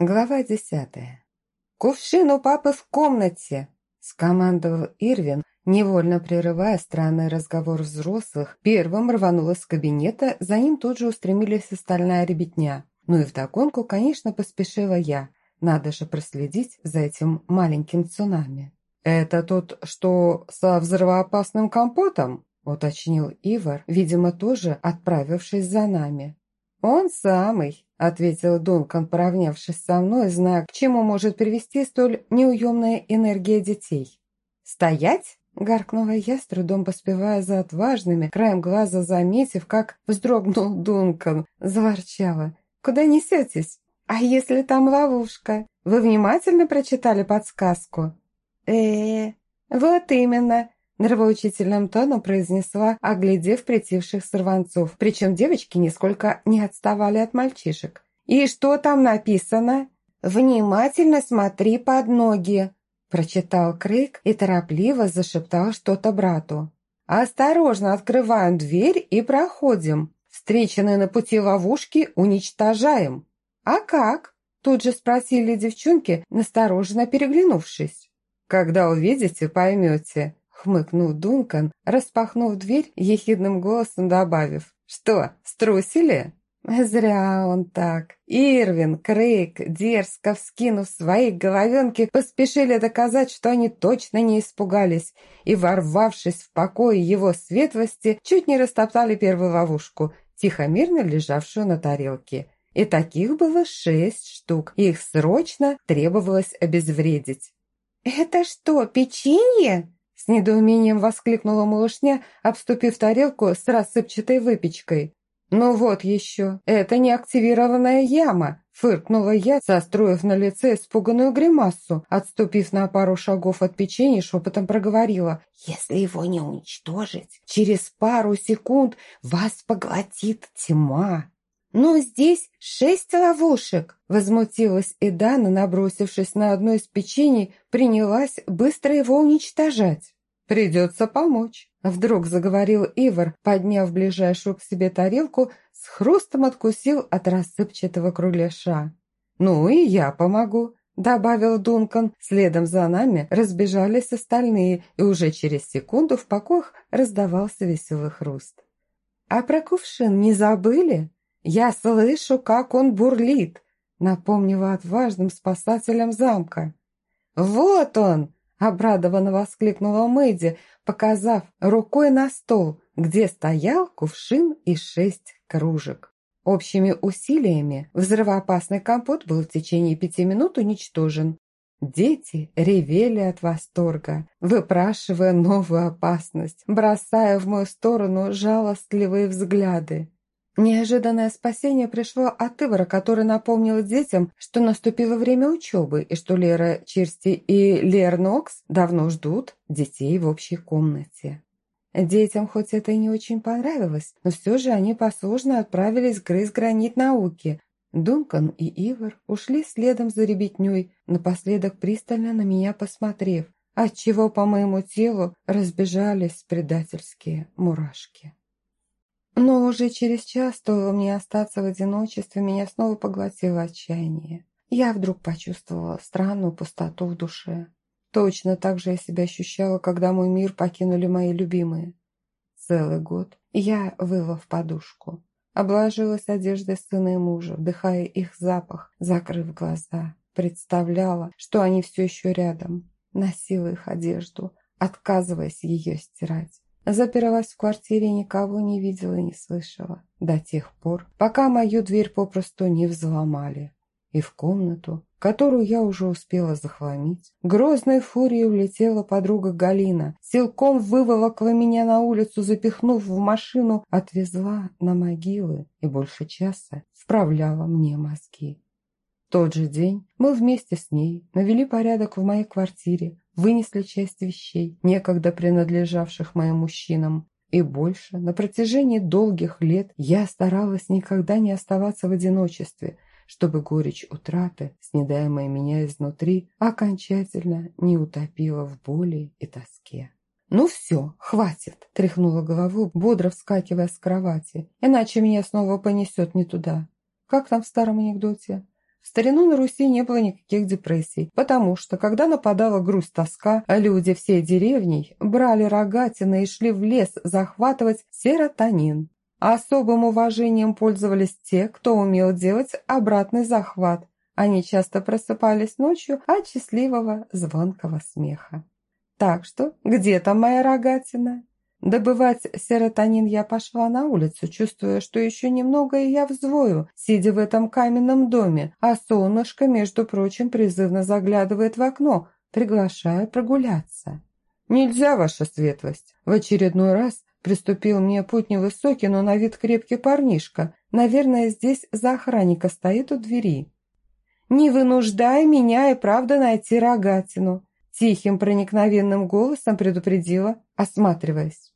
Глава десятая. «Кувшин у папы в комнате!» – скомандовал Ирвин, невольно прерывая странный разговор взрослых. Первым рванул из кабинета, за ним тут же устремились остальная ребятня. Ну и вдогонку, конечно, поспешила я. Надо же проследить за этим маленьким цунами. «Это тот, что со взрывоопасным компотом?» – уточнил Ивар, видимо, тоже отправившись за нами. «Он самый», – ответил Дункан, поравнявшись со мной, зная, к чему может привести столь неуемная энергия детей. «Стоять!» – гаркнула я, с трудом поспевая за отважными, краем глаза заметив, как вздрогнул Дункан, заворчала. «Куда несетесь? А если там ловушка? Вы внимательно прочитали подсказку?» э вот именно!» Нравоучительным тоном произнесла, оглядев притивших сорванцов. Причем девочки нисколько не отставали от мальчишек. «И что там написано?» «Внимательно смотри под ноги», прочитал Крейг и торопливо зашептал что-то брату. «Осторожно открываем дверь и проходим. Встреченные на пути ловушки уничтожаем». «А как?» Тут же спросили девчонки, настороженно переглянувшись. «Когда увидите, поймете», хмыкнул Дункан, распахнув дверь, ехидным голосом добавив. «Что, струсили?» Зря он так. Ирвин, Крейг, дерзко вскинув свои головенки, поспешили доказать, что они точно не испугались, и, ворвавшись в покой его светлости, чуть не растоптали первую ловушку, тихо-мирно лежавшую на тарелке. И таких было шесть штук, их срочно требовалось обезвредить. «Это что, печенье?» С недоумением воскликнула малышня, обступив тарелку с рассыпчатой выпечкой. «Ну вот еще, это не активированная яма!» Фыркнула я, состроив на лице испуганную гримасу, отступив на пару шагов от печенья, шепотом проговорила. «Если его не уничтожить, через пару секунд вас поглотит тьма!» «Ну, здесь шесть ловушек!» Возмутилась Эдана, набросившись на одно из печений, принялась быстро его уничтожать. «Придется помочь», — вдруг заговорил Ивар, подняв ближайшую к себе тарелку, с хрустом откусил от рассыпчатого кругляша. «Ну и я помогу», — добавил Дункан. Следом за нами разбежались остальные, и уже через секунду в покоях раздавался веселый хруст. «А про кувшин не забыли?» «Я слышу, как он бурлит», — напомнила отважным спасателям замка. «Вот он!» — обрадованно воскликнула Мэдди, показав рукой на стол, где стоял кувшин и шесть кружек. Общими усилиями взрывоопасный компот был в течение пяти минут уничтожен. Дети ревели от восторга, выпрашивая новую опасность, бросая в мою сторону жалостливые взгляды. Неожиданное спасение пришло от Ивара, который напомнил детям, что наступило время учебы и что Лера Черсти и Лер Нокс давно ждут детей в общей комнате. Детям хоть это и не очень понравилось, но все же они послушно отправились грызть гранит науки. Дункан и Ивар ушли следом за ребятней, напоследок пристально на меня посмотрев, отчего по моему телу разбежались предательские мурашки. Но уже через час, стоило мне остаться в одиночестве, меня снова поглотило отчаяние. Я вдруг почувствовала странную пустоту в душе. Точно так же я себя ощущала, когда мой мир покинули мои любимые. Целый год я выла в подушку. Обложилась одеждой сына и мужа, вдыхая их запах, закрыв глаза. Представляла, что они все еще рядом. Носила их одежду, отказываясь ее стирать. Запиралась в квартире никого не видела и не слышала. До тех пор, пока мою дверь попросту не взломали. И в комнату, которую я уже успела захламить, грозной фурией улетела подруга Галина, силком выволокла меня на улицу, запихнув в машину, отвезла на могилы и больше часа вправляла мне мозги. В тот же день мы вместе с ней навели порядок в моей квартире, вынесли часть вещей, некогда принадлежавших моим мужчинам. И больше, на протяжении долгих лет, я старалась никогда не оставаться в одиночестве, чтобы горечь утраты, снедаемая меня изнутри, окончательно не утопила в боли и тоске. «Ну все, хватит!» – тряхнула голову, бодро вскакивая с кровати. «Иначе меня снова понесет не туда. Как там в старом анекдоте? В старину на Руси не было никаких депрессий, потому что, когда нападала грусть-тоска, люди всей деревни брали рогатины и шли в лес захватывать серотонин. Особым уважением пользовались те, кто умел делать обратный захват. Они часто просыпались ночью от счастливого звонкого смеха. Так что, где там моя рогатина? Добывать серотонин я пошла на улицу, чувствуя, что еще немного и я взвою, сидя в этом каменном доме, а солнышко, между прочим, призывно заглядывает в окно, приглашая прогуляться. «Нельзя, ваша светлость!» В очередной раз приступил мне путь невысокий, но на вид крепкий парнишка. Наверное, здесь за охранника стоит у двери. «Не вынуждай меня и правда найти рогатину!» Тихим проникновенным голосом предупредила, осматриваясь.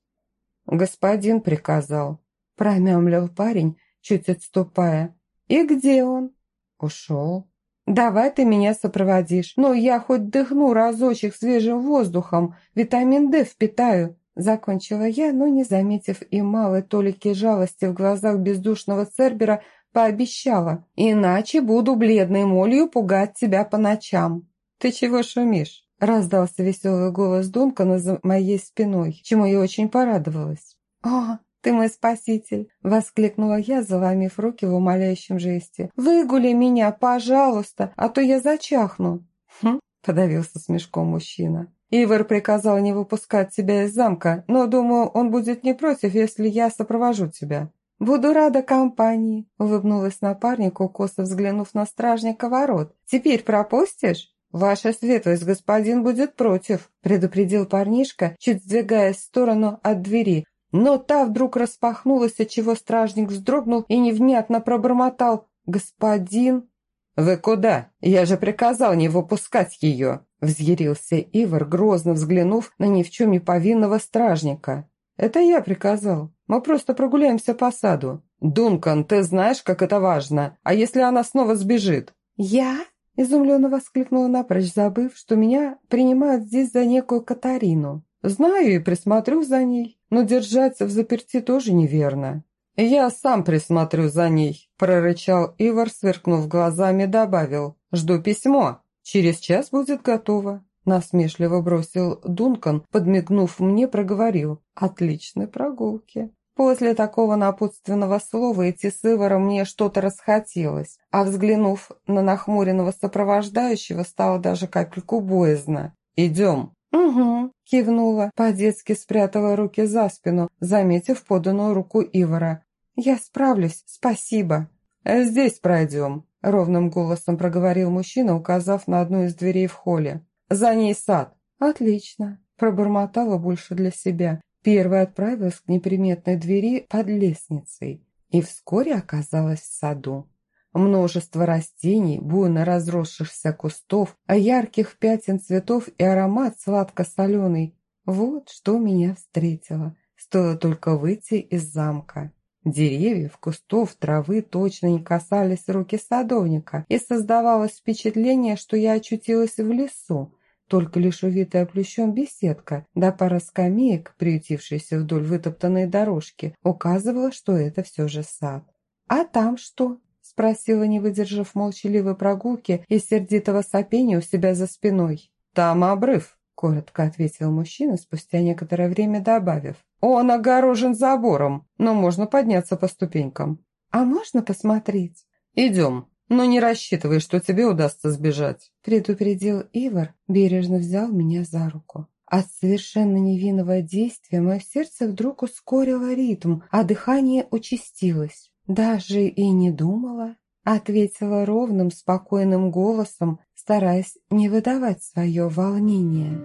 «Господин приказал», – промямлил парень, чуть отступая. «И где он?» «Ушел». «Давай ты меня сопроводишь, но я хоть дыхну разочек свежим воздухом, витамин D впитаю». Закончила я, но, не заметив и малой толики жалости в глазах бездушного Цербера, пообещала. «Иначе буду бледной молью пугать тебя по ночам». «Ты чего шумишь?» Раздался веселый голос Дункана за моей спиной, чему я очень порадовалась. «О, ты мой спаситель!» – воскликнула я, заломив руки в умоляющем жесте. «Выгули меня, пожалуйста, а то я зачахну!» «Хм!» – подавился смешком мужчина. Ивар приказал не выпускать тебя из замка, но, думаю, он будет не против, если я сопровожу тебя». «Буду рада компании», – улыбнулась напарнику, косо взглянув на стражника ворот. «Теперь пропустишь?» «Ваша светлость, господин будет против», – предупредил парнишка, чуть сдвигаясь в сторону от двери. Но та вдруг распахнулась, отчего стражник вздрогнул и невнятно пробормотал «Господин...» «Вы куда? Я же приказал не выпускать ее!» Взъярился Ивар, грозно взглянув на ни в чем не повинного стражника. «Это я приказал. Мы просто прогуляемся по саду». «Дункан, ты знаешь, как это важно. А если она снова сбежит?» «Я?» Изумленно воскликнула напрочь, забыв, что меня принимают здесь за некую Катарину. Знаю и присмотрю за ней, но держаться в заперти тоже неверно. «Я сам присмотрю за ней», – прорычал Ивар, сверкнув глазами, добавил. «Жду письмо. Через час будет готово». Насмешливо бросил Дункан, подмигнув мне, проговорил. «Отличной прогулки». После такого напутственного слова идти с Иваром мне что-то расхотелось, а взглянув на нахмуренного сопровождающего, стало даже капельку боязно. «Идем». «Угу», – кивнула, по-детски спрятала руки за спину, заметив поданную руку Ивара. «Я справлюсь, спасибо». «Здесь пройдем», – ровным голосом проговорил мужчина, указав на одну из дверей в холле. «За ней сад». «Отлично», – пробормотала больше для себя. Первая отправилась к неприметной двери под лестницей и вскоре оказалась в саду. Множество растений, буйно разросшихся кустов, а ярких пятен цветов и аромат сладко-соленый. Вот что меня встретило. Стоило только выйти из замка. Деревьев, кустов, травы точно не касались руки садовника, и создавалось впечатление, что я очутилась в лесу, только лишь увитая плющом беседка, да пара скамеек, приютившиеся вдоль вытоптанной дорожки, указывала, что это все же сад. «А там что?» – спросила, не выдержав молчаливой прогулки и сердитого сопения у себя за спиной. «Там обрыв», – коротко ответил мужчина, спустя некоторое время добавив. «Он огорожен забором, но можно подняться по ступенькам». «А можно посмотреть?» «Идем», но не рассчитывай, что тебе удастся сбежать», – предупредил Ивар, бережно взял меня за руку. От совершенно невинного действия мое сердце вдруг ускорило ритм, а дыхание участилось. «Даже и не думала», – ответила ровным, спокойным голосом, стараясь не выдавать свое волнение.